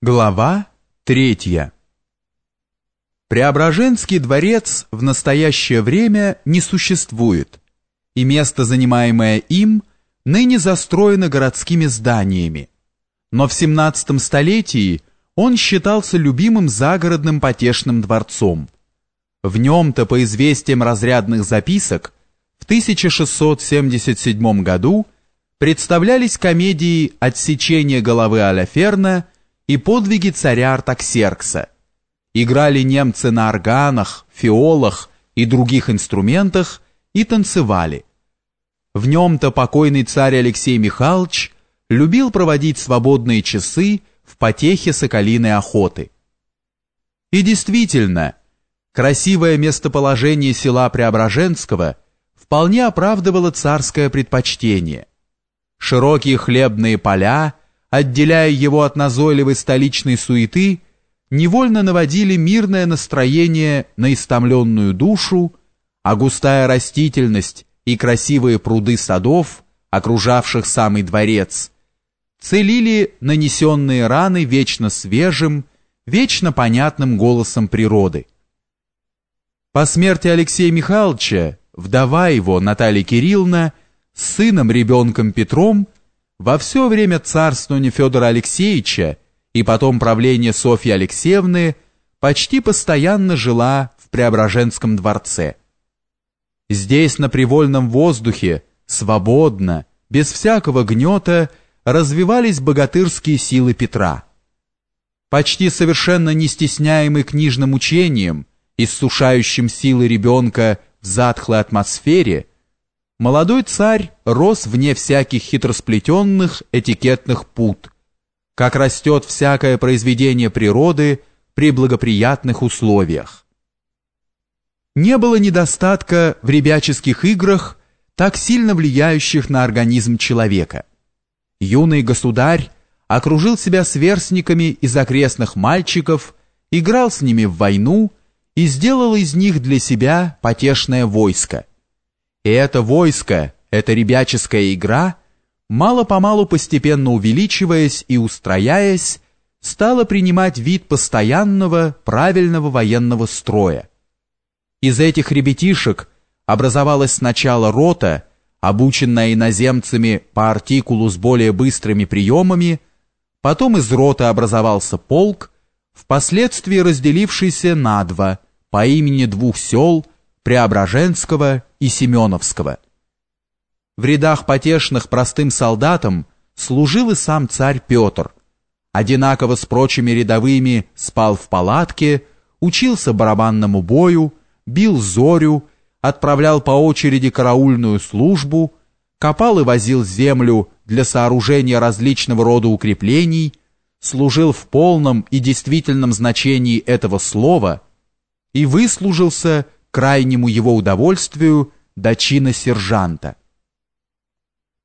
Глава третья. Преображенский дворец в настоящее время не существует, и место, занимаемое им, ныне застроено городскими зданиями. Но в 17 столетии он считался любимым загородным потешным дворцом. В нем-то, по известиям разрядных записок, в 1677 году представлялись комедии «Отсечение головы Аляферна» и подвиги царя Артаксеркса. Играли немцы на органах, фиолах и других инструментах и танцевали. В нем-то покойный царь Алексей Михайлович любил проводить свободные часы в потехе соколиной охоты. И действительно, красивое местоположение села Преображенского вполне оправдывало царское предпочтение. Широкие хлебные поля – отделяя его от назойливой столичной суеты, невольно наводили мирное настроение на истомленную душу, а густая растительность и красивые пруды садов, окружавших самый дворец, целили нанесенные раны вечно свежим, вечно понятным голосом природы. По смерти Алексея Михайловича, вдова его, Наталья Кирилловна, с сыном-ребенком Петром во все время царствования Федора Алексеевича и потом правления Софьи Алексеевны почти постоянно жила в Преображенском дворце. Здесь на привольном воздухе, свободно, без всякого гнета, развивались богатырские силы Петра. Почти совершенно не стесняемый книжным учением, иссушающим силы ребенка в затхлой атмосфере, молодой царь рос вне всяких хитросплетенных этикетных пут, как растет всякое произведение природы при благоприятных условиях. Не было недостатка в ребяческих играх, так сильно влияющих на организм человека. Юный государь окружил себя сверстниками из окрестных мальчиков, играл с ними в войну и сделал из них для себя потешное войско – и это войско, эта ребяческая игра, мало-помалу постепенно увеличиваясь и устрояясь, стала принимать вид постоянного, правильного военного строя. Из этих ребятишек образовалась сначала рота, обученная иноземцами по артикулу с более быстрыми приемами, потом из роты образовался полк, впоследствии разделившийся на два по имени двух сел – Преображенского и Семеновского. В рядах потешных простым солдатам служил и сам царь Петр. Одинаково с прочими рядовыми спал в палатке, учился барабанному бою, бил зорю, отправлял по очереди караульную службу, копал и возил землю для сооружения различного рода укреплений, служил в полном и действительном значении этого слова и выслужился крайнему его удовольствию до чина сержанта.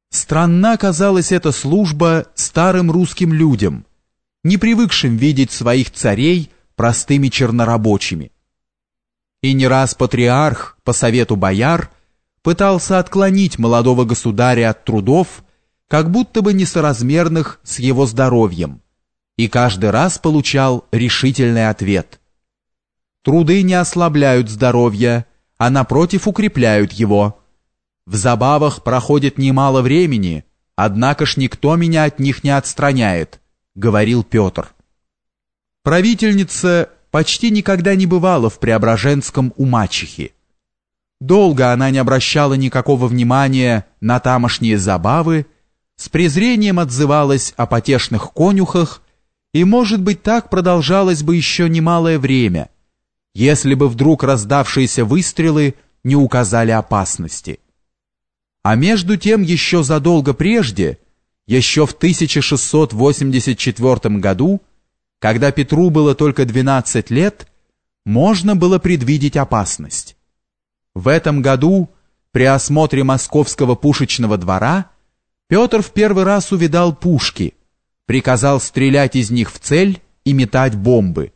Странна казалась эта служба старым русским людям, не привыкшим видеть своих царей простыми чернорабочими. И не раз патриарх, по совету бояр, пытался отклонить молодого государя от трудов, как будто бы несоразмерных с его здоровьем, и каждый раз получал решительный ответ – Труды не ослабляют здоровья, а напротив укрепляют его. В забавах проходит немало времени, однако ж никто меня от них не отстраняет, говорил Петр. Правительница почти никогда не бывала в Преображенском у мачехи. Долго она не обращала никакого внимания на тамошние забавы, с презрением отзывалась о потешных конюхах, и, может быть, так продолжалось бы еще немалое время, если бы вдруг раздавшиеся выстрелы не указали опасности. А между тем еще задолго прежде, еще в 1684 году, когда Петру было только 12 лет, можно было предвидеть опасность. В этом году, при осмотре московского пушечного двора, Петр в первый раз увидал пушки, приказал стрелять из них в цель и метать бомбы.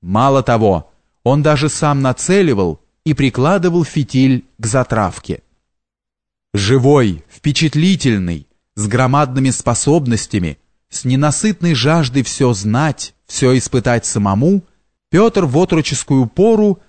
Мало того, он даже сам нацеливал и прикладывал фитиль к затравке. Живой, впечатлительный, с громадными способностями, с ненасытной жаждой все знать, все испытать самому, Петр в отроческую пору